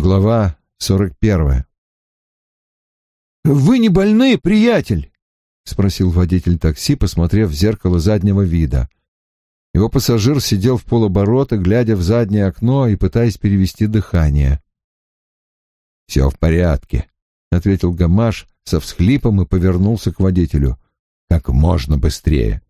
Глава сорок первая. «Вы не больны, приятель?» — спросил водитель такси, посмотрев в зеркало заднего вида. Его пассажир сидел в полоборота, глядя в заднее окно и пытаясь перевести дыхание. «Все в порядке», — ответил Гамаш со всхлипом и повернулся к водителю. «Как можно быстрее».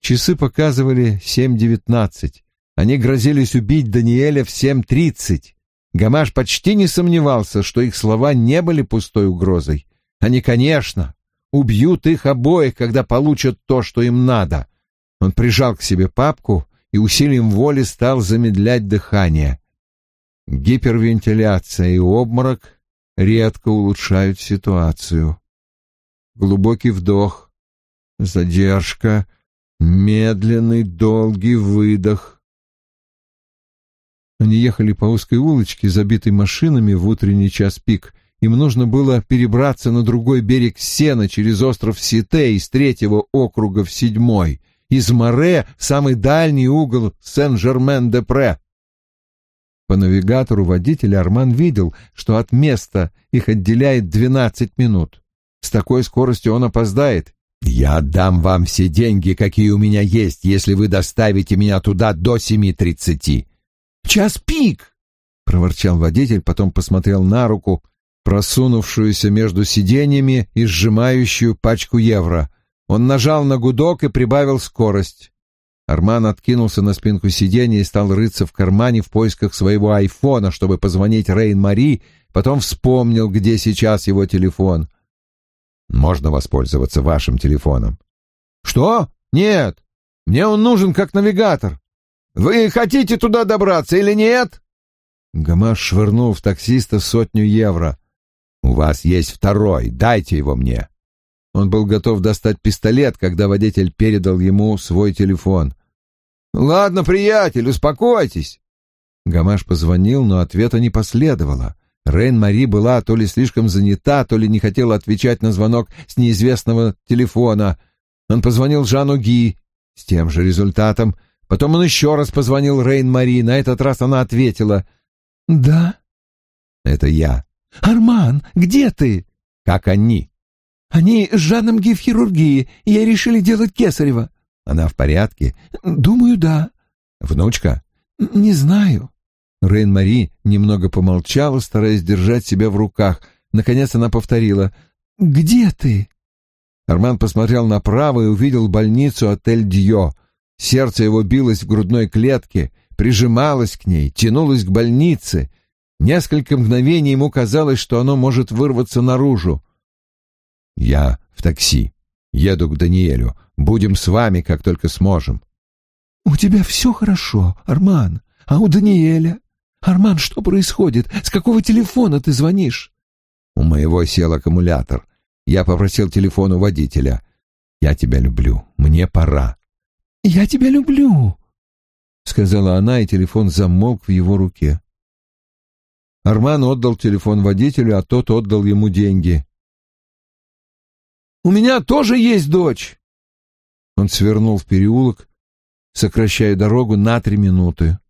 Часы показывали семь девятнадцать. Они грозились убить Даниэля в семь тридцать. Гамаш почти не сомневался, что их слова не были пустой угрозой. Они, конечно, убьют их обоих, когда получат то, что им надо. Он прижал к себе папку и усилием воли стал замедлять дыхание. Гипервентиляция и обморок редко улучшают ситуацию. Глубокий вдох, задержка, медленный долгий выдох. Они ехали по узкой улочке, забитой машинами в утренний час пик. Им нужно было перебраться на другой берег Сена через остров Сите из третьего округа в седьмой, из Море самый дальний угол Сен-Жермен-де-Пре. По навигатору водителя Арман видел, что от места их отделяет двенадцать минут. С такой скоростью он опоздает. «Я отдам вам все деньги, какие у меня есть, если вы доставите меня туда до семи тридцати», Час пик!» — проворчал водитель, потом посмотрел на руку, просунувшуюся между сиденьями и сжимающую пачку евро. Он нажал на гудок и прибавил скорость. Арман откинулся на спинку сиденья и стал рыться в кармане в поисках своего айфона, чтобы позвонить Рейн-Мари, потом вспомнил, где сейчас его телефон. «Можно воспользоваться вашим телефоном?» «Что? Нет. Мне он нужен как навигатор. Вы хотите туда добраться или нет? Гамаш швырнул в таксиста сотню евро. У вас есть второй, дайте его мне. Он был готов достать пистолет, когда водитель передал ему свой телефон. Ладно, приятель, успокойтесь. Гамаш позвонил, но ответа не последовало. Рейн-Мари была то ли слишком занята, то ли не хотела отвечать на звонок с неизвестного телефона. Он позвонил Жану Ги с тем же результатом. Потом он еще раз позвонил Рейн-Мари. На этот раз она ответила. «Да». «Это я». «Арман, где ты?» «Как они?» «Они с Жаном Ги в хирургии, и я решили делать Кесарева». «Она в порядке?» «Думаю, да». «Внучка?» «Не знаю». Рейн-Мари немного помолчала, стараясь держать себя в руках. Наконец она повторила. «Где ты?» Арман посмотрел направо и увидел больницу отель Дьо. Сердце его билось в грудной клетке, прижималось к ней, тянулось к больнице. Несколько мгновений ему казалось, что оно может вырваться наружу. «Я в такси. Еду к Даниэлю. Будем с вами, как только сможем». «У тебя все хорошо, Арман. А у Даниэля? Арман, что происходит? С какого телефона ты звонишь?» «У моего сел аккумулятор. Я попросил телефон у водителя. Я тебя люблю. Мне пора. «Я тебя люблю», — сказала она, и телефон замолк в его руке. Арман отдал телефон водителю, а тот отдал ему деньги. «У меня тоже есть дочь!» Он свернул в переулок, сокращая дорогу на три минуты.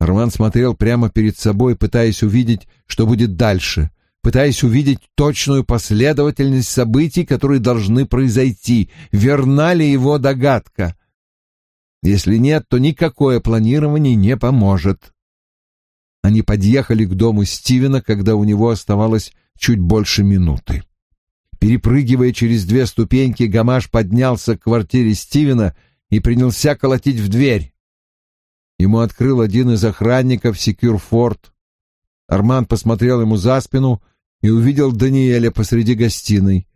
Арман смотрел прямо перед собой, пытаясь увидеть, что будет дальше, пытаясь увидеть точную последовательность событий, которые должны произойти. Верна ли его догадка? Если нет, то никакое планирование не поможет. Они подъехали к дому Стивена, когда у него оставалось чуть больше минуты. Перепрыгивая через две ступеньки, Гамаш поднялся к квартире Стивена и принялся колотить в дверь. Ему открыл один из охранников Секюрфорд. Арман посмотрел ему за спину и увидел Даниэля посреди гостиной.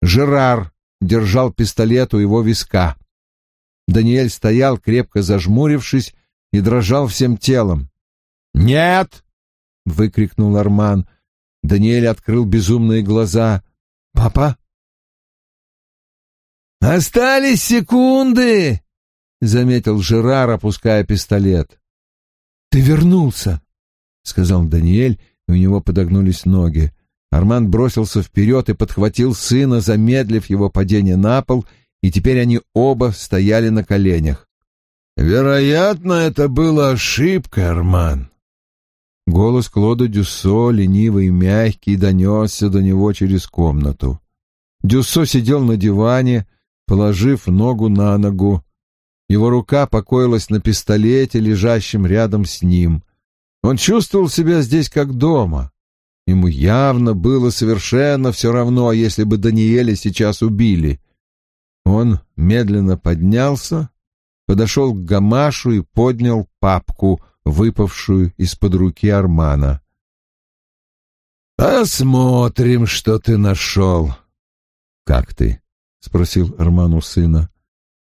Жерар держал пистолет у его виска. Даниэль стоял, крепко зажмурившись, и дрожал всем телом. «Нет!» — выкрикнул Арман. Даниэль открыл безумные глаза. «Папа?» «Остались секунды!» — заметил Жерар, опуская пистолет. «Ты вернулся!» — сказал Даниэль, и у него подогнулись ноги. Арман бросился вперед и подхватил сына, замедлив его падение на пол — и теперь они оба стояли на коленях. «Вероятно, это была ошибка, Арман». Голос Клода Дюссо, ленивый и мягкий, донесся до него через комнату. Дюссо сидел на диване, положив ногу на ногу. Его рука покоилась на пистолете, лежащем рядом с ним. Он чувствовал себя здесь как дома. Ему явно было совершенно все равно, если бы Даниэля сейчас убили. Он медленно поднялся, подошел к Гамашу и поднял папку, выпавшую из-под руки Армана. «Посмотрим, что ты нашел». «Как ты?» — спросил Арман у сына.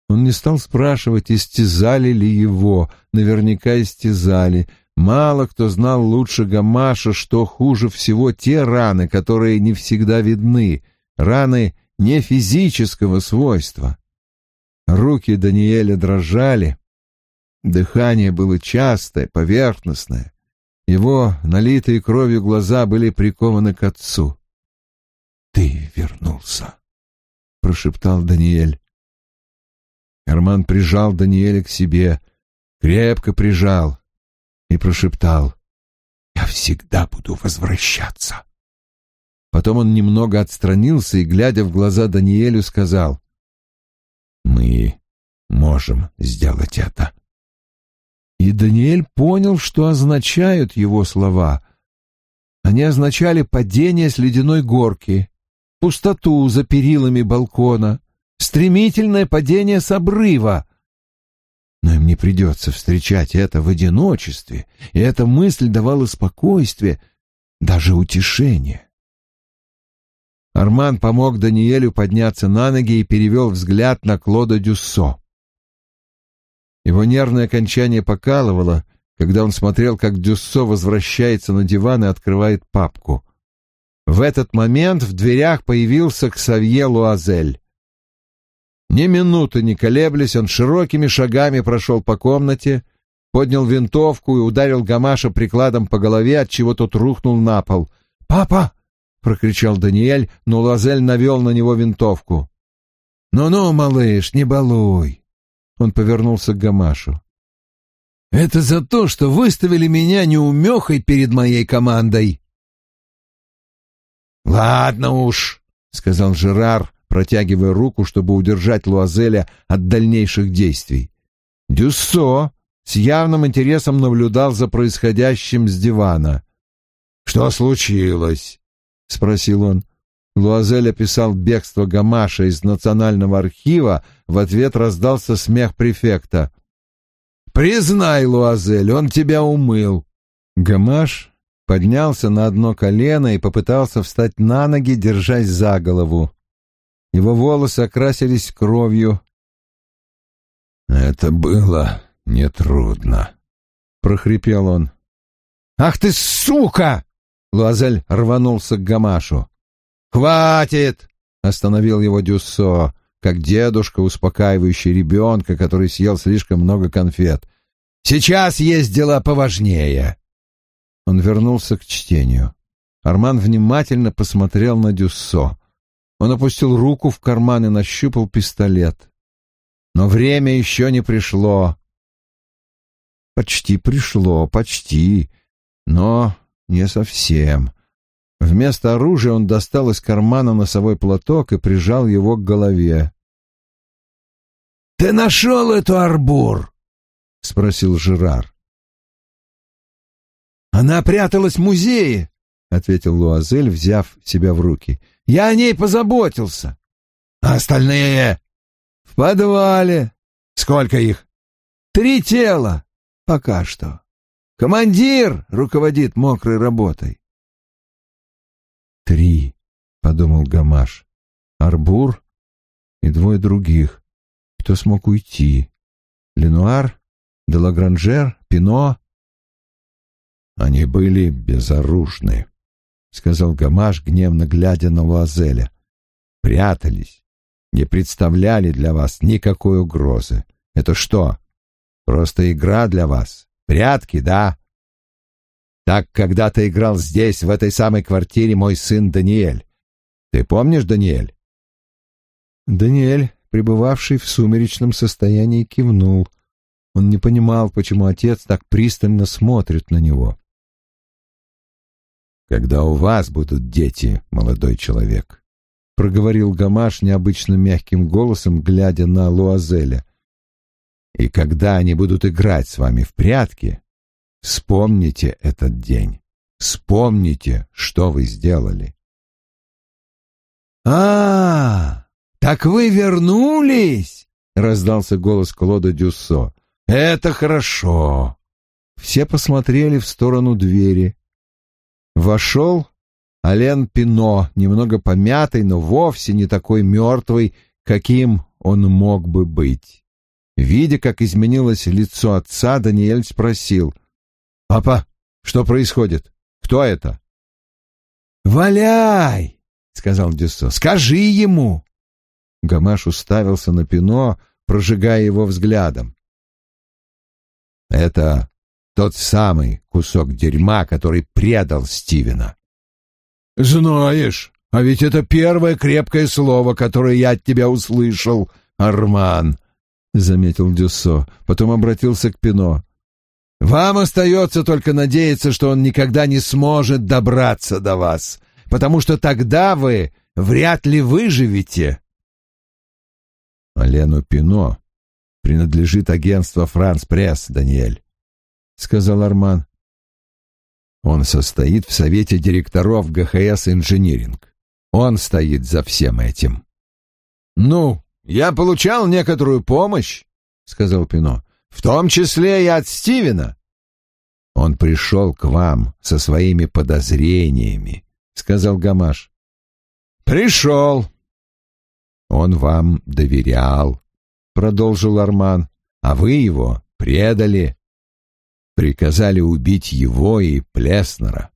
Он не стал спрашивать, истязали ли его. Наверняка истязали. Мало кто знал лучше Гамаша, что хуже всего те раны, которые не всегда видны, раны не физического свойства. Руки Даниэля дрожали, дыхание было частое, поверхностное. Его налитые кровью глаза были прикованы к отцу. «Ты вернулся», — прошептал Даниэль. Арман прижал Даниэля к себе, крепко прижал и прошептал «Я всегда буду возвращаться». Потом он немного отстранился и, глядя в глаза Даниэлю, сказал «Мы можем сделать это». И Даниэль понял, что означают его слова. Они означали падение с ледяной горки, пустоту за перилами балкона, стремительное падение с обрыва. Но им не придется встречать это в одиночестве, и эта мысль давала спокойствие, даже утешение. Арман помог Даниэлю подняться на ноги и перевел взгляд на Клода Дюссо. Его нервное окончание покалывало, когда он смотрел, как Дюссо возвращается на диван и открывает папку. В этот момент в дверях появился Ксавье Луазель. Ни минуты не колеблясь, он широкими шагами прошел по комнате, поднял винтовку и ударил Гамаша прикладом по голове, отчего тот рухнул на пол. «Папа!» — прокричал Даниэль, но Лазель навел на него винтовку. «Ну-ну, малыш, не балуй!» Он повернулся к Гамашу. «Это за то, что выставили меня неумехой перед моей командой!» «Ладно уж», — сказал Жерар, протягивая руку, чтобы удержать Луазеля от дальнейших действий. Дюссо с явным интересом наблюдал за происходящим с дивана. «Что случилось?» — спросил он. Луазель описал бегство Гамаша из Национального архива, в ответ раздался смех префекта. «Признай, Луазель, он тебя умыл». Гамаш поднялся на одно колено и попытался встать на ноги, держась за голову. Его волосы окрасились кровью. «Это было нетрудно», — прохрипел он. «Ах ты, сука!» Луазель рванулся к Гамашу. «Хватит!» — остановил его Дюссо, как дедушка, успокаивающий ребенка, который съел слишком много конфет. «Сейчас есть дела поважнее!» Он вернулся к чтению. Арман внимательно посмотрел на Дюссо. Он опустил руку в карман и нащупал пистолет. Но время еще не пришло. Почти пришло, почти, но не совсем. Вместо оружия он достал из кармана носовой платок и прижал его к голове. «Ты нашел эту арбур?» — спросил Жерар. «Она пряталась в музее», — ответил Луазель, взяв себя в руки. «Я о ней позаботился». «А остальные?» «В подвале». «Сколько их?» «Три тела. Пока что». Командир руководит мокрой работой. Три, подумал Гамаш. Арбур и двое других. Кто смог уйти? Ленуар, Делагранжер, Пино. Они были безоружны, сказал Гамаш, гневно глядя на Луазеля. Прятались, не представляли для вас никакой угрозы. Это что? Просто игра для вас? Прятки, да? Так когда-то играл здесь, в этой самой квартире, мой сын Даниэль. Ты помнишь, Даниэль? Даниэль, пребывавший в сумеречном состоянии, кивнул. Он не понимал, почему отец так пристально смотрит на него. когда у вас будут дети, молодой человек, — проговорил Гамаш необычно мягким голосом, глядя на Луазеля. И когда они будут играть с вами в прятки, вспомните этот день. Вспомните, что вы сделали. А, так вы вернулись, раздался голос Клода Дюссо. Это хорошо. Все посмотрели в сторону двери. Вошел Ален Пино, немного помятый, но вовсе не такой мертвый, каким он мог бы быть. Видя, как изменилось лицо отца, Даниэль спросил. «Папа, что происходит? Кто это?» «Валяй!» — сказал Дюссо. «Скажи ему!» Гамаш уставился на Пино, прожигая его взглядом. «Это тот самый кусок дерьма, который предал Стивена». «Знаешь, а ведь это первое крепкое слово, которое я от тебя услышал, Арман», — заметил Дюссо, потом обратился к Пино. «Вам остается только надеяться, что он никогда не сможет добраться до вас, потому что тогда вы вряд ли выживете». «Алену Пино принадлежит агентство «Франс Пресс», Даниэль», — сказал Арман. «Он состоит в совете директоров ГХС «Инжиниринг». Он стоит за всем этим». «Ну, я получал некоторую помощь», — сказал Пино, — «в том числе и от Стивена». «Он пришел к вам со своими подозрениями», — сказал Гамаш. «Пришел». «Он вам доверял», — продолжил Арман, — «а вы его предали. Приказали убить его и Плеснера».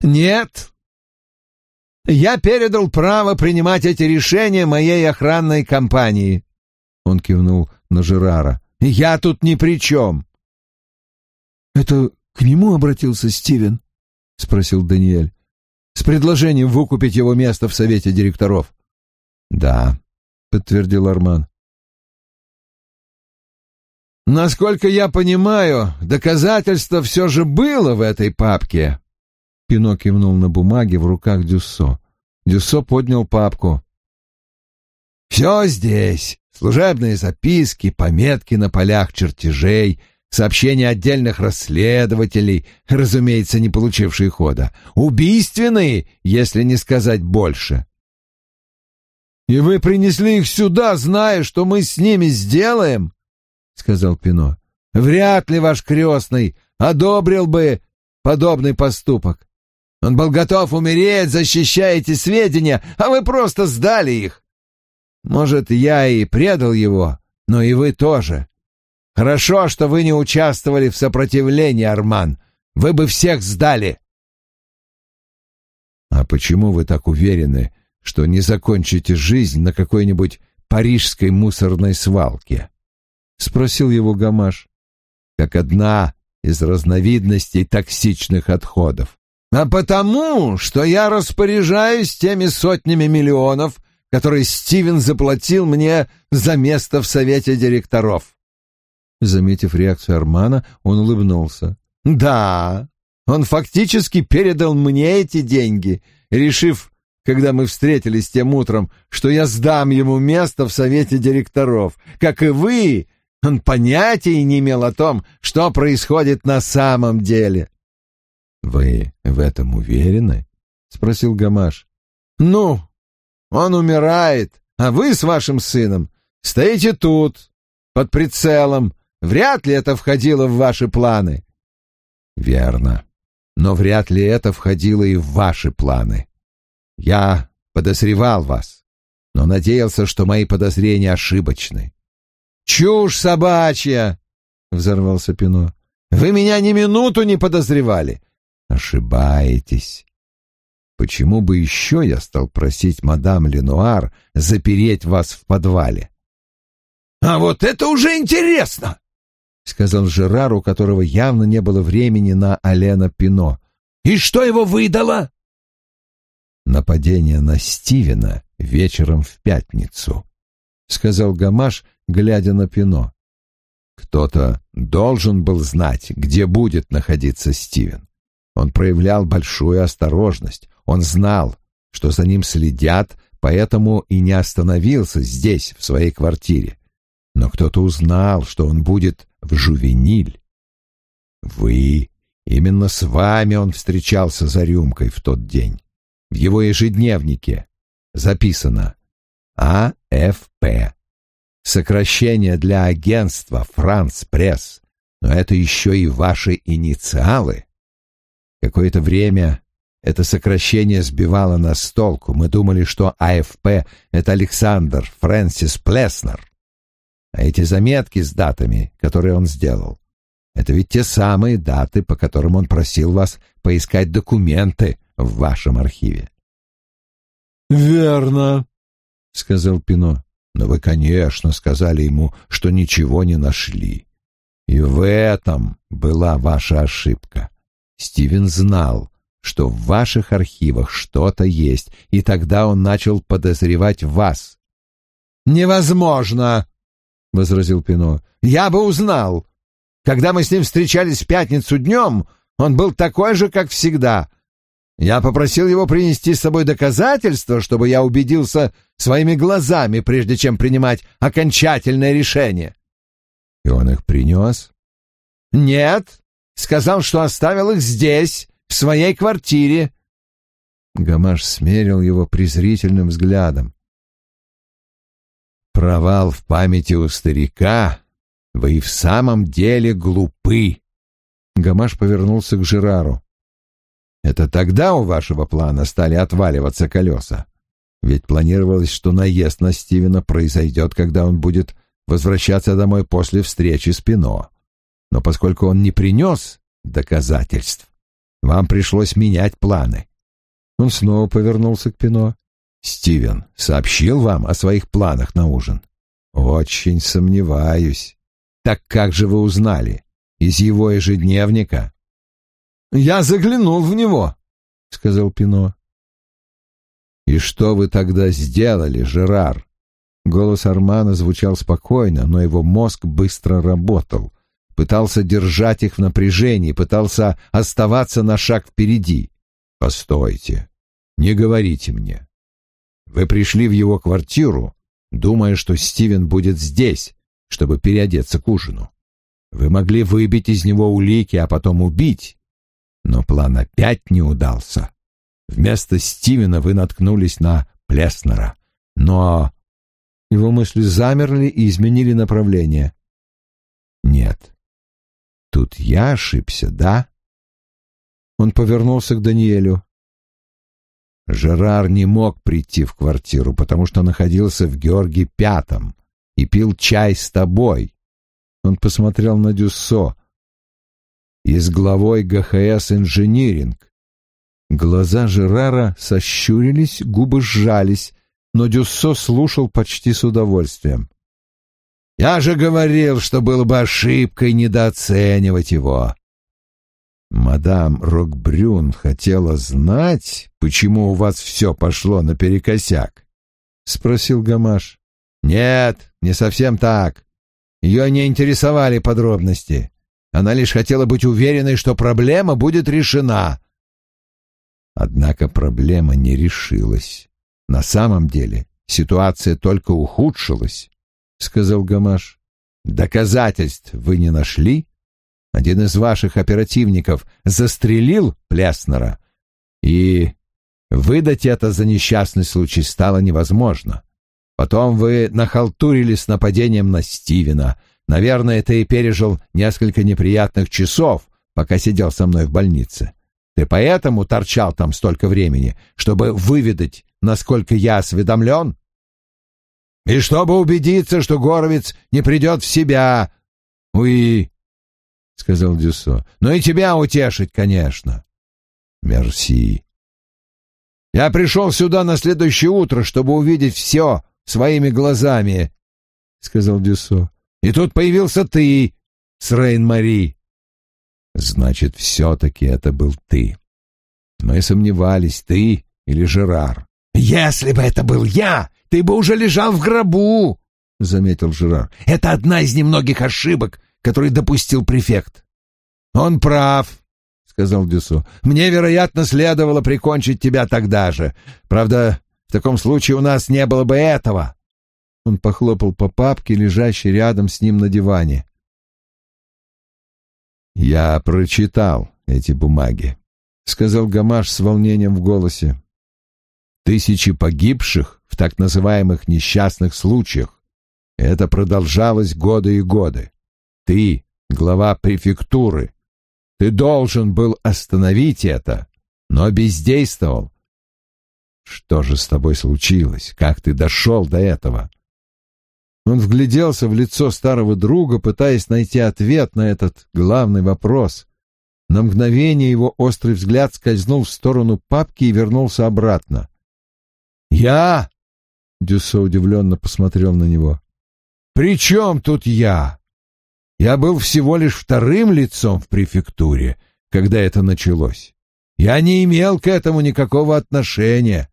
«Нет», я передал право принимать эти решения моей охранной компании. Он кивнул на Жерара. Я тут ни при чем. Это к нему обратился Стивен? Спросил Даниэль. С предложением выкупить его место в совете директоров. Да, подтвердил Арман. Насколько я понимаю, доказательство все же было в этой папке. Пино кивнул на бумаге в руках Дюссо. Дюссо поднял папку. «Все здесь. Служебные записки, пометки на полях чертежей, сообщения отдельных расследователей, разумеется, не получившие хода. Убийственные, если не сказать больше». «И вы принесли их сюда, зная, что мы с ними сделаем?» — сказал Пино. «Вряд ли ваш крестный одобрил бы подобный поступок. Он был готов умереть, защищая эти сведения, а вы просто сдали их. Может, я и предал его, но и вы тоже. Хорошо, что вы не участвовали в сопротивлении, Арман. Вы бы всех сдали. А почему вы так уверены, что не закончите жизнь на какой-нибудь парижской мусорной свалке? Спросил его Гамаш. Как одна из разновидностей токсичных отходов а потому, что я распоряжаюсь теми сотнями миллионов, которые Стивен заплатил мне за место в совете директоров. Заметив реакцию Армана, он улыбнулся. Да, он фактически передал мне эти деньги, решив, когда мы встретились тем утром, что я сдам ему место в совете директоров. Как и вы, он понятия не имел о том, что происходит на самом деле. «Вы в этом уверены?» — спросил Гамаш. «Ну, он умирает, а вы с вашим сыном стоите тут, под прицелом. Вряд ли это входило в ваши планы». «Верно. Но вряд ли это входило и в ваши планы. Я подозревал вас, но надеялся, что мои подозрения ошибочны». «Чушь собачья!» — взорвался Пино. «Вы меня ни минуту не подозревали. Ошибаетесь. Почему бы еще я стал просить мадам Ленуар запереть вас в подвале? — А вот это уже интересно! — сказал Жерар, у которого явно не было времени на Алена Пино. — И что его выдало? — Нападение на Стивена вечером в пятницу, — сказал Гамаш, глядя на Пино. Кто-то должен был знать, где будет находиться Стивен. Он проявлял большую осторожность. Он знал, что за ним следят, поэтому и не остановился здесь, в своей квартире. Но кто-то узнал, что он будет в Жувениль. Вы, именно с вами он встречался за рюмкой в тот день. В его ежедневнике записано АФП. Сокращение для агентства «Франц Пресс». Но это еще и ваши инициалы. Какое-то время это сокращение сбивало нас с толку. Мы думали, что АФП — это Александр Фрэнсис Плеснер. А эти заметки с датами, которые он сделал, это ведь те самые даты, по которым он просил вас поискать документы в вашем архиве. «Верно», — сказал Пино. «Но вы, конечно, сказали ему, что ничего не нашли. И в этом была ваша ошибка. Стивен знал, что в ваших архивах что-то есть, и тогда он начал подозревать вас». «Невозможно!» — возразил Пино. «Я бы узнал. Когда мы с ним встречались в пятницу днем, он был такой же, как всегда. Я попросил его принести с собой доказательства, чтобы я убедился своими глазами, прежде чем принимать окончательное решение». «И он их принес?» «Нет, сказал, что оставил их здесь, в своей квартире». Гамаш смерил его презрительным взглядом. Провал в памяти у старика. Вы и в самом деле глупы. Гамаш повернулся к Жерару. Это тогда у вашего плана стали отваливаться колеса? Ведь планировалось, что наезд на Стивена произойдет, когда он будет возвращаться домой после встречи с Пино. Но поскольку он не принес доказательств, вам пришлось менять планы. Он снова повернулся к Пино. Стивен сообщил вам о своих планах на ужин? Очень сомневаюсь. Так как же вы узнали? Из его ежедневника? Я заглянул в него, сказал Пино. И что вы тогда сделали, Жерар? Голос Армана звучал спокойно, но его мозг быстро работал. Пытался держать их в напряжении, пытался оставаться на шаг впереди. Постойте, не говорите мне. Вы пришли в его квартиру, думая, что Стивен будет здесь, чтобы переодеться к ужину. Вы могли выбить из него улики, а потом убить. Но план опять не удался. Вместо Стивена вы наткнулись на Плеснера. Но его мысли замерли и изменили направление. Нет. Тут я ошибся, да? Он повернулся к Даниэлю. Жерар не мог прийти в квартиру, потому что находился в Георге Пятом и пил чай с тобой. Он посмотрел на Дюссо. И с главой ГХС «Инжиниринг». Глаза Жерара сощурились, губы сжались, но Дюссо слушал почти с удовольствием. «Я же говорил, что было бы ошибкой недооценивать его. Мадам Рокбрюн хотела знать, почему у вас все пошло наперекосяк? — спросил Гамаш. — Нет, не совсем так. Ее не интересовали подробности. Она лишь хотела быть уверенной, что проблема будет решена. Однако проблема не решилась. На самом деле ситуация только ухудшилась, — сказал Гамаш. — Доказательств вы не нашли? один из ваших оперативников застрелил Плеснера, и выдать это за несчастный случай стало невозможно. Потом вы нахалтурили с нападением на Стивена. Наверное, ты пережил несколько неприятных часов, пока сидел со мной в больнице. Ты поэтому торчал там столько времени, чтобы выведать, насколько я осведомлен? И чтобы убедиться, что Горовец не придет в себя. Уи, — сказал Дюссо. — Но и тебя утешить, конечно. — Мерси. — Я пришел сюда на следующее утро, чтобы увидеть все своими глазами, — сказал Дюссо. — И тут появился ты с Рейн-Мари. — Значит, все-таки это был ты. Мы сомневались, ты или Жерар. — Если бы это был я, ты бы уже лежал в гробу, — заметил Жерар. — Это одна из немногих ошибок, который допустил префект. «Он прав», — сказал Дюсо. «Мне, вероятно, следовало прикончить тебя тогда же. Правда, в таком случае у нас не было бы этого». Он похлопал по папке, лежащей рядом с ним на диване. «Я прочитал эти бумаги», — сказал Гамаш с волнением в голосе. «Тысячи погибших в так называемых несчастных случаях. Это продолжалось годы и годы. Ты, глава префектуры, ты должен был остановить это, но бездействовал. Что же с тобой случилось? Как ты дошел до этого?» Он вгляделся в лицо старого друга, пытаясь найти ответ на этот главный вопрос. На мгновение его острый взгляд скользнул в сторону папки и вернулся обратно. «Я?» — Дюссо удивленно посмотрел на него. «При чем тут я? Я был всего лишь вторым лицом в префектуре, когда это началось. Я не имел к этому никакого отношения.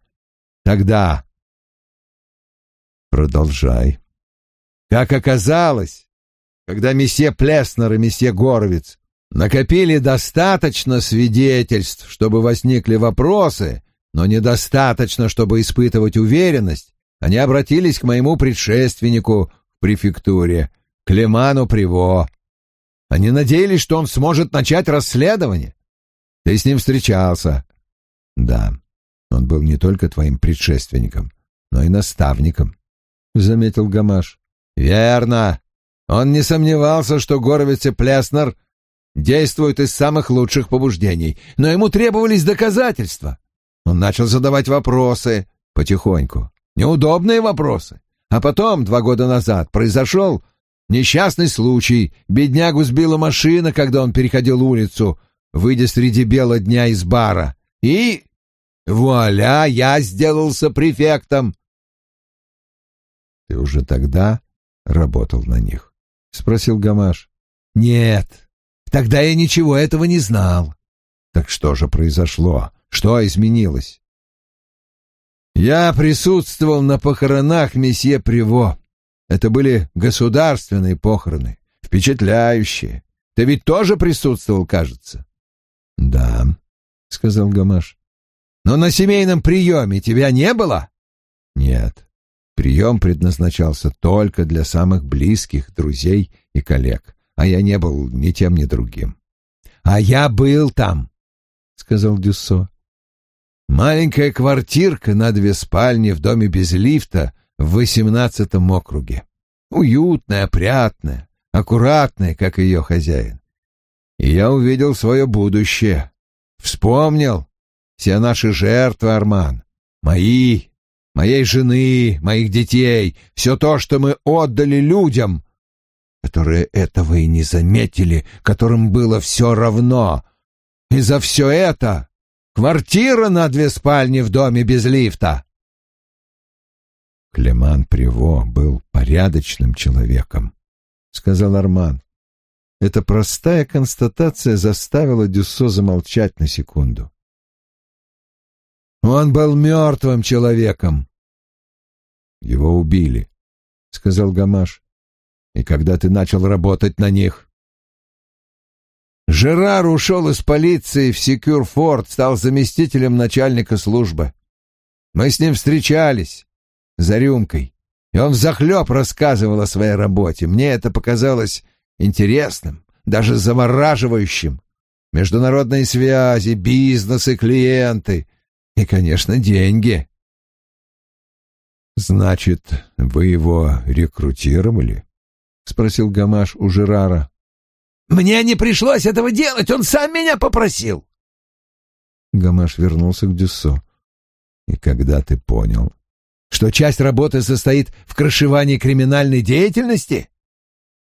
Тогда...» «Продолжай», как оказалось, когда месье Плеснер и месье Горовиц накопили достаточно свидетельств, чтобы возникли вопросы, но недостаточно, чтобы испытывать уверенность, они обратились к моему предшественнику в префектуре, Клеману Приво. Они надеялись, что он сможет начать расследование. Ты с ним встречался. Да, он был не только твоим предшественником, но и наставником, — заметил Гамаш. Верно. Он не сомневался, что Горовец и Плеснер действуют из самых лучших побуждений, но ему требовались доказательства. Он начал задавать вопросы потихоньку, неудобные вопросы. А потом, два года назад, произошел несчастный случай. Беднягу сбила машина, когда он переходил улицу, выйдя среди бела дня из бара. И вуаля, я сделался префектом. Ты уже тогда работал на них? — спросил Гамаш. — Нет, тогда я ничего этого не знал. — Так что же произошло? Что изменилось? — Я присутствовал на похоронах месье Приво. Это были государственные похороны, впечатляющие. Ты ведь тоже присутствовал, кажется? — Да, — сказал Гамаш. — Но на семейном приеме тебя не было? — Нет. Прием предназначался только для самых близких, друзей и коллег, а я не был ни тем, ни другим. — А я был там, — сказал Дюссо. Маленькая квартирка на две спальни в доме без лифта в восемнадцатом округе. Уютная, опрятная, аккуратная, как ее хозяин. И я увидел свое будущее. Вспомнил все наши жертвы, Арман. Мои моей жены, моих детей, все то, что мы отдали людям, которые этого и не заметили, которым было все равно. И за все это квартира на две спальни в доме без лифта. Клеман Приво был порядочным человеком, — сказал Арман. Эта простая констатация заставила Дюссо замолчать на секунду. Он был мертвым человеком, его убили, — сказал Гамаш. И когда ты начал работать на них? Жерар ушел из полиции в Секюрфорд, стал заместителем начальника службы. Мы с ним встречались за рюмкой, и он взахлеб рассказывал о своей работе. Мне это показалось интересным, даже завораживающим. Международные связи, бизнес и клиенты, и, конечно, деньги. «Значит, вы его рекрутировали?» — спросил Гамаш у Жерара. «Мне не пришлось этого делать, он сам меня попросил!» Гамаш вернулся к Дюссо. «И когда ты понял, что часть работы состоит в крышевании криминальной деятельности?»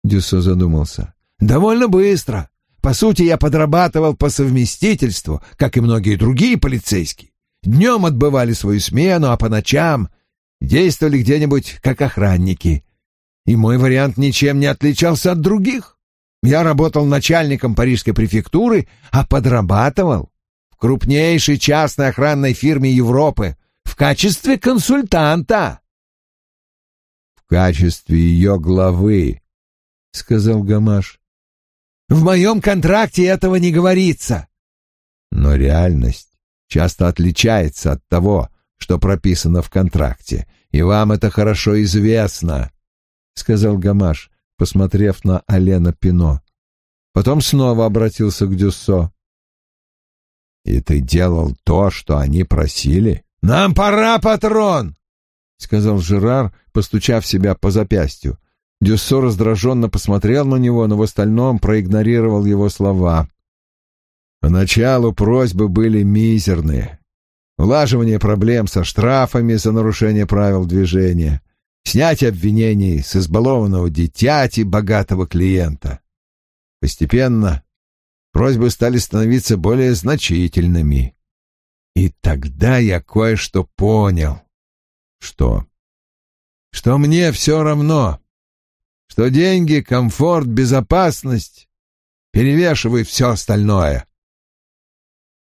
Дюссо задумался. «Довольно быстро. По сути, я подрабатывал по совместительству, как и многие другие полицейские. Днем отбывали свою смену, а по ночам действовали где-нибудь как охранники. И мой вариант ничем не отличался от других. Я работал начальником парижской префектуры, а подрабатывал в крупнейшей частной охранной фирме Европы в качестве консультанта. — В качестве ее главы, — сказал Гамаш. — В моем контракте этого не говорится. Но реальность часто отличается от того, что прописано в контракте, и вам это хорошо известно, — сказал Гамаш, посмотрев на Алена Пино. Потом снова обратился к Дюссо. — И ты делал то, что они просили? — Нам пора, патрон! — сказал Жерар, постучав себя по запястью. Дюссо раздраженно посмотрел на него, но в остальном проигнорировал его слова. Поначалу просьбы были мизерные. Улаживание проблем со штрафами за нарушение правил движения, снятие обвинений с избалованного дитяти богатого клиента. Постепенно просьбы стали становиться более значительными. И тогда я кое-что понял. Что? Что мне все равно. Что деньги, комфорт, безопасность перевешивают все остальное.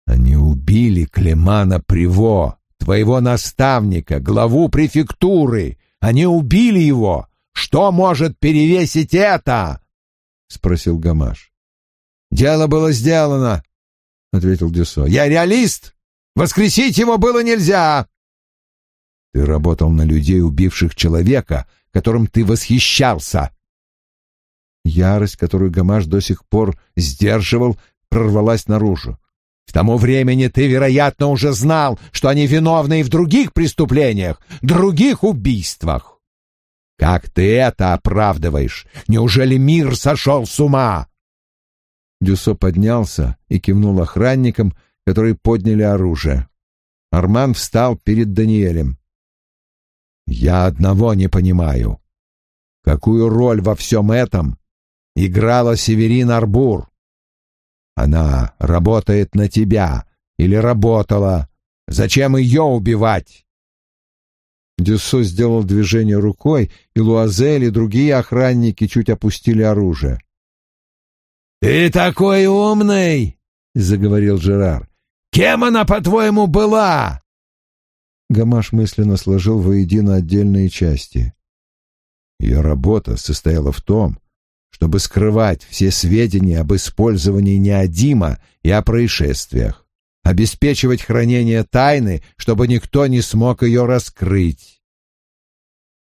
Они убили Клемана Приво, твоего наставника, главу префектуры. Они убили его. Что может перевесить это? спросил Гамаш. Дело было сделано, ответил Дюсо. Я реалист. Воскресить его было нельзя. Ты работал на людей, убивших человека, которым ты восхищался. Ярость, которую Гамаш до сих пор сдерживал, прорвалась наружу. К тому времени ты, вероятно, уже знал, что они виновны и в других преступлениях, других убийствах. Как ты это оправдываешь? Неужели мир сошел с ума?» Дюсо поднялся и кивнул охранникам, которые подняли оружие. Арман встал перед Даниэлем. «Я одного не понимаю. Какую роль во всем этом играла Северин Арбур?» Она работает на тебя или работала. Зачем ее убивать?» Дюссо сделал движение рукой, и Луазель и другие охранники чуть опустили оружие. «Ты такой умный!» — заговорил Жерар. «Кем она, по-твоему, была?» Гамаш мысленно сложил воедино отдельные части. Ее работа состояла в том, чтобы скрывать все сведения об использовании неодима и о происшествиях, обеспечивать хранение тайны, чтобы никто не смог ее раскрыть.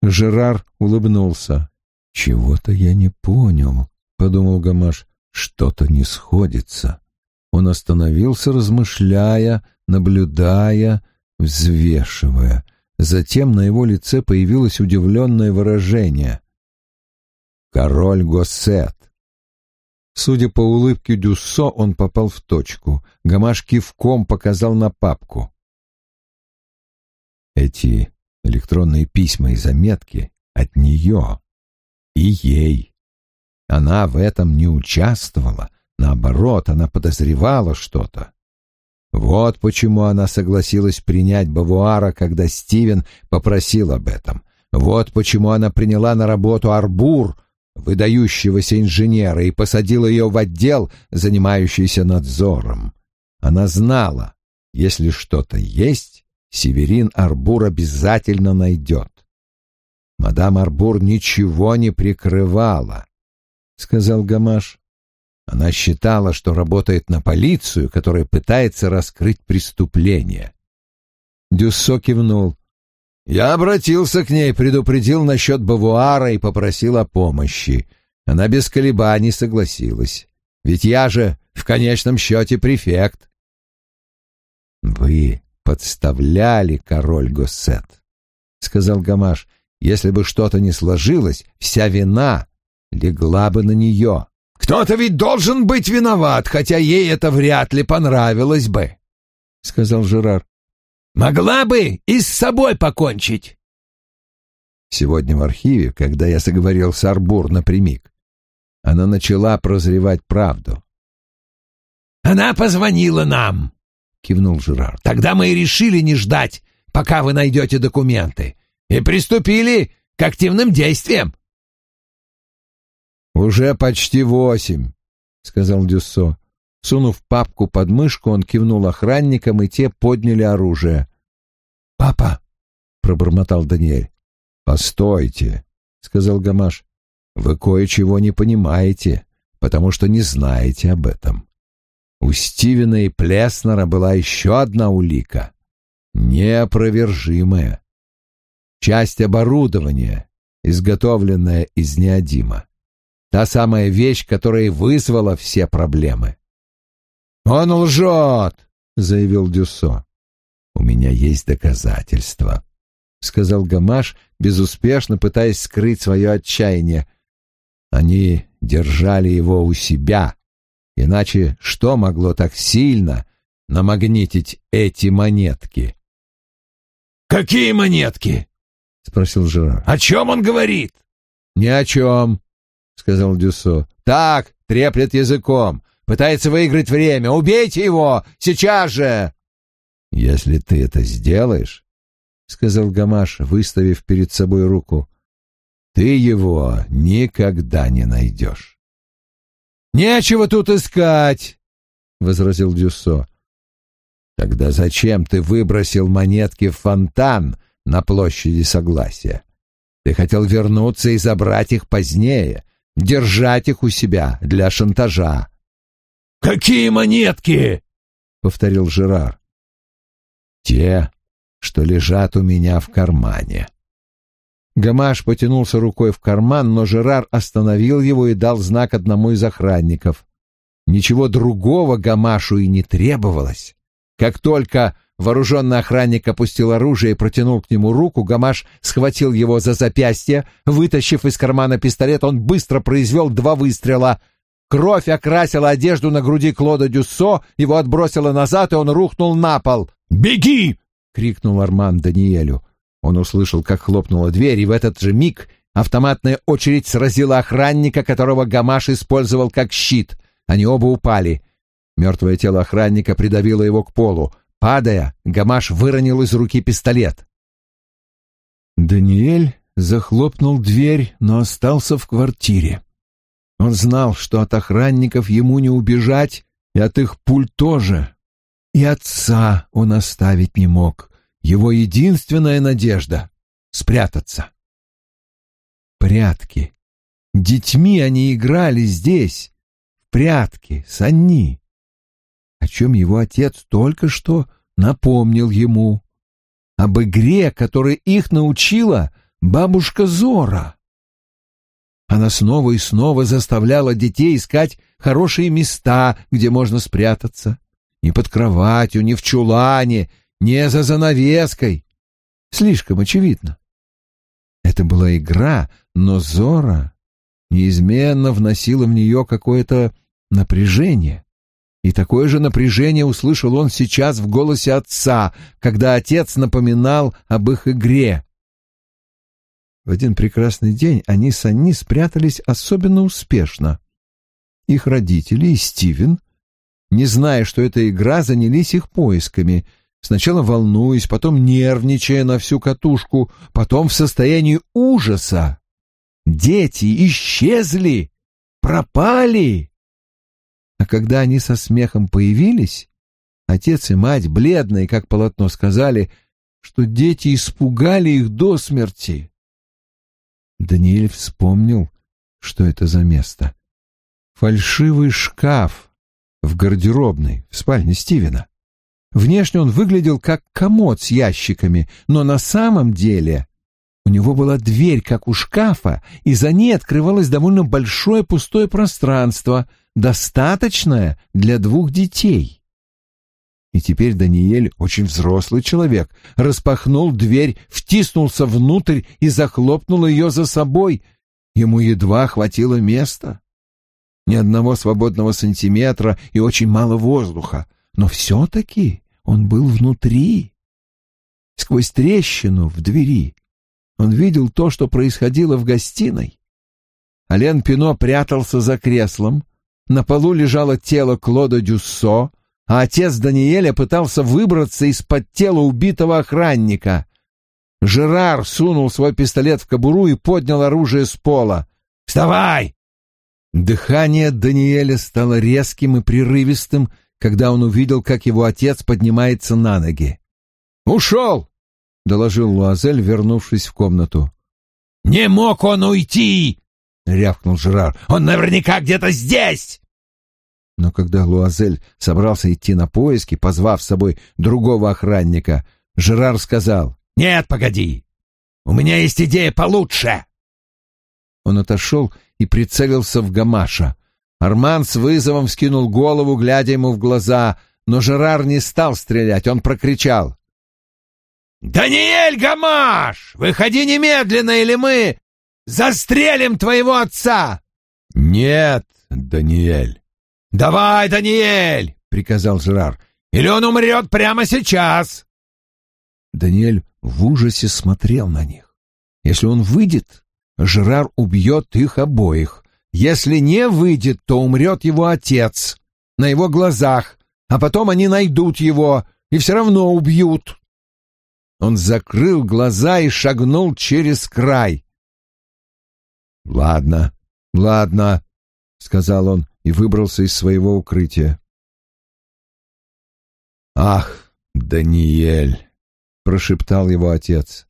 Жерар улыбнулся. «Чего-то я не понял», — подумал Гамаш, — «что-то не сходится». Он остановился, размышляя, наблюдая, взвешивая. Затем на его лице появилось удивленное выражение. Король Госсет. Судя по улыбке Дюссо, он попал в точку. Гамаш кивком показал на папку. Эти электронные письма и заметки от нее и ей. Она в этом не участвовала. Наоборот, она подозревала что-то. Вот почему она согласилась принять Бавуара, когда Стивен попросил об этом. Вот почему она приняла на работу Арбур — выдающегося инженера и посадил ее в отдел, занимающийся надзором. Она знала, если что-то есть, Северин Арбур обязательно найдет. Мадам Арбур ничего не прикрывала, — сказал Гамаш. Она считала, что работает на полицию, которая пытается раскрыть преступление. Дюссо кивнул. Я обратился к ней, предупредил насчет Бавуара и попросил о помощи. Она без колебаний согласилась. Ведь я же в конечном счете префект. «Вы подставляли король Госсет», — сказал Гамаш. «Если бы что-то не сложилось, вся вина легла бы на нее». «Кто-то ведь должен быть виноват, хотя ей это вряд ли понравилось бы», — сказал Жерар. Могла бы и с собой покончить. Сегодня в архиве, когда я заговорил с Арбур напрямик, она начала прозревать правду. «Она позвонила нам», — кивнул Жерар. «Тогда мы и решили не ждать, пока вы найдете документы, и приступили к активным действиям». «Уже почти восемь», — сказал Дюссо. Сунув папку под мышку, он кивнул охранникам, и те подняли оружие. «Папа!» — пробормотал Даниэль. «Постойте!» — сказал Гамаш. «Вы кое-чего не понимаете, потому что не знаете об этом. У Стивена и Плеснера была еще одна улика, неопровержимая. Часть оборудования, изготовленная из неодима. Та самая вещь, которая вызвала все проблемы. «Он лжет!» — заявил Дюссо. «У меня есть доказательства», — сказал Гамаш, безуспешно пытаясь скрыть свое отчаяние. «Они держали его у себя, иначе что могло так сильно намагнитить эти монетки?» «Какие монетки?» — спросил Жерар. «О чем он говорит?» «Ни о чем», — сказал Дюссо. «Так, треплет языком, пытается выиграть время. Убейте его! Сейчас же!» «Если ты это сделаешь, — сказал Гамаш, выставив перед собой руку, — ты его никогда не найдешь. — Нечего тут искать, — возразил Дюссо. — Тогда зачем ты выбросил монетки в фонтан на площади Согласия? Ты хотел вернуться и забрать их позднее, держать их у себя для шантажа. — Какие монетки? — повторил Жерар. — Те, что лежат у меня в кармане. Гамаш потянулся рукой в карман, но Жерар остановил его и дал знак одному из охранников. Ничего другого Гамашу и не требовалось. Как только вооруженный охранник опустил оружие и протянул к нему руку, Гамаш схватил его за запястье, вытащив из кармана пистолет, он быстро произвел два выстрела. Кровь окрасила одежду на груди Клода Дюссо, его отбросило назад, и он рухнул на пол. «Беги!» крикнул Арман Даниэлю. Он услышал, как хлопнула дверь, и в этот же миг автоматная очередь сразила охранника, которого Гамаш использовал как щит. Они оба упали. Мертвое тело охранника придавило его к полу. Падая, Гамаш выронил из руки пистолет. Даниэль захлопнул дверь, но остался в квартире. Он знал, что от охранников ему не убежать, и от их пуль тоже. И отца он оставить не мог. Его единственная надежда — спрятаться. Прятки. Детьми они играли здесь, в прятки, с Анни. О чем его отец только что напомнил ему. Об игре, которой их научила бабушка Зора. Она снова и снова заставляла детей искать хорошие места, где можно спрятаться. Ни под кроватью, ни в чулане, не за занавеской. Слишком очевидно. Это была игра, но Зора неизменно вносила в нее какое-то напряжение. И такое же напряжение услышал он сейчас в голосе отца, когда отец напоминал об их игре. В один прекрасный день они с Анни спрятались особенно успешно. Их родители и Стивен, не зная, что это игра, занялись их поисками — Сначала волнуясь, потом нервничая на всю катушку, потом в состоянии ужаса. Дети исчезли, пропали. А когда они со смехом появились, отец и мать, бледные, как полотно, сказали, что дети испугали их до смерти. Даниэль вспомнил, что это за место. Фальшивый шкаф в гардеробной в спальне Стивена. Внешне он выглядел как комод с ящиками, но на самом деле у него была дверь, как у шкафа, и за ней открывалось довольно большое пустое пространство, достаточное для двух детей. И теперь Даниэль, очень взрослый человек, распахнул дверь, втиснулся внутрь и захлопнул ее за собой. Ему едва хватило места. Ни одного свободного сантиметра и очень мало воздуха но все-таки он был внутри. Сквозь трещину в двери он видел то, что происходило в гостиной. Ален Пино прятался за креслом, на полу лежало тело Клода Дюссо, а отец Даниэля пытался выбраться из-под тела убитого охранника. Жерар сунул свой пистолет в кобуру и поднял оружие с пола. «Вставай!» Дыхание Даниэля стало резким и прерывистым, когда он увидел, как его отец поднимается на ноги. «Ушел!» — доложил Луазель, вернувшись в комнату. «Не мог он уйти!» — рявкнул Жерар. «Он наверняка где-то здесь!» Но когда Луазель собрался идти на поиски, позвав с собой другого охранника, Жерар сказал «Нет, погоди! У меня есть идея получше!» Он отошел и прицелился в Гамаша. Арман с вызовом вскинул голову, глядя ему в глаза, но Жерар не стал стрелять, он прокричал. «Даниэль Гамаш, выходи немедленно, или мы застрелим твоего отца!» «Нет, Даниэль!» «Давай, Даниэль!» — приказал Жерар. «Или он умрет прямо сейчас!» Даниэль в ужасе смотрел на них. Если он выйдет, Жерар убьет их обоих. Если не выйдет, то умрет его отец на его глазах, а потом они найдут его и все равно убьют. Он закрыл глаза и шагнул через край. «Ладно, ладно», — сказал он и выбрался из своего укрытия. «Ах, Даниэль!» — прошептал его отец.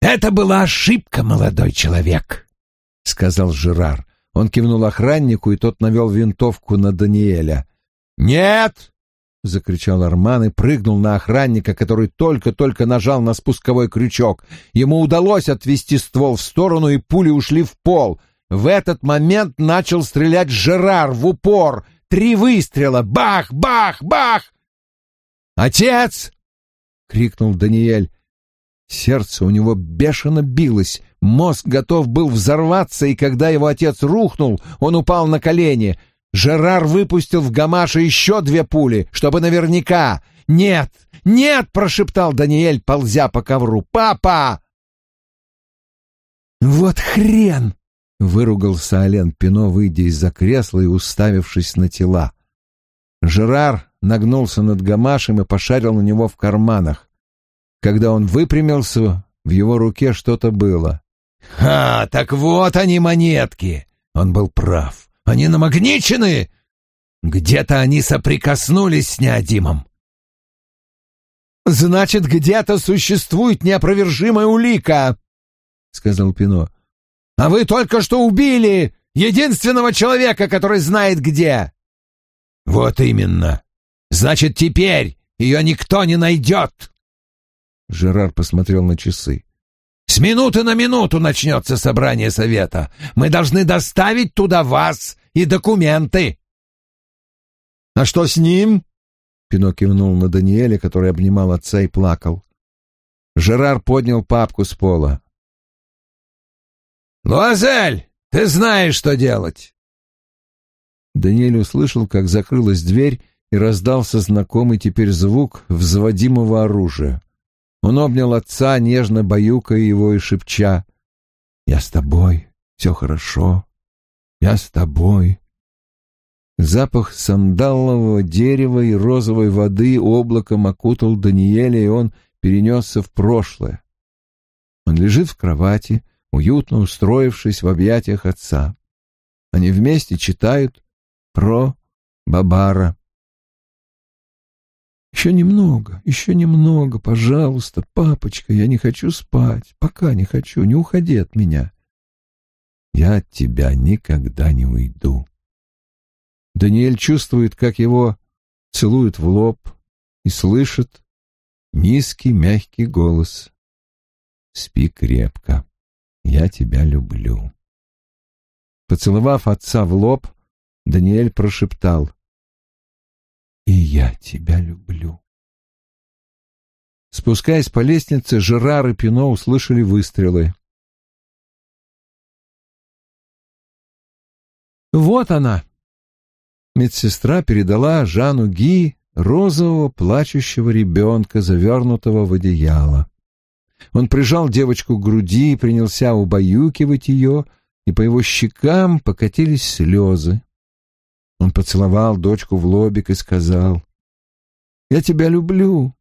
«Это была ошибка, молодой человек», — сказал Жерар. Он кивнул охраннику, и тот навел винтовку на Даниэля. «Нет!» — закричал Арман и прыгнул на охранника, который только-только нажал на спусковой крючок. Ему удалось отвести ствол в сторону, и пули ушли в пол. В этот момент начал стрелять Жерар в упор. Три выстрела. Бах! Бах! Бах! «Отец!» — крикнул Даниэль. Сердце у него бешено билось, мозг готов был взорваться, и когда его отец рухнул, он упал на колени — Жерар выпустил в Гамаша еще две пули, чтобы наверняка. «Нет! Нет!» — прошептал Даниэль, ползя по ковру. «Папа!» «Вот хрен!» — выругался Ален Пино, выйдя из-за кресла и уставившись на тела. Жерар нагнулся над Гамашем и пошарил на него в карманах. Когда он выпрямился, в его руке что-то было. «Ха, так вот они монетки!» Он был прав. Они намагничены! Где-то они соприкоснулись с неодимом. «Значит, где-то существует неопровержимая улика», — сказал Пино. «А вы только что убили единственного человека, который знает где». «Вот именно. Значит, теперь ее никто не найдет». Жерар посмотрел на часы. С минуты на минуту начнется собрание совета. Мы должны доставить туда вас и документы. — А что с ним? — Пино кивнул на Даниэля, который обнимал отца и плакал. Жерар поднял папку с пола. — Луазель, ты знаешь, что делать. Даниэль услышал, как закрылась дверь, и раздался знакомый теперь звук взводимого оружия. Он обнял отца, нежно баюкая его и шепча. «Я с тобой, все хорошо, я с тобой». Запах сандалового дерева и розовой воды облаком окутал Даниэля, и он перенесся в прошлое. Он лежит в кровати, уютно устроившись в объятиях отца. Они вместе читают про Бабара. Еще немного, еще немного, пожалуйста, папочка, я не хочу спать, пока не хочу, не уходи от меня. Я от тебя никогда не уйду. Даниэль чувствует, как его целуют в лоб и слышит низкий мягкий голос. Спи крепко, я тебя люблю. Поцеловав отца в лоб, Даниэль прошептал — и я тебя люблю. Спускаясь по лестнице, Жерар и Пино услышали выстрелы. «Вот она!» Медсестра передала Жану Ги розового плачущего ребенка, завернутого в одеяло. Он прижал девочку к груди и принялся убаюкивать ее, и по его щекам покатились слезы. Он поцеловал дочку в лобик и сказал, «Я тебя люблю,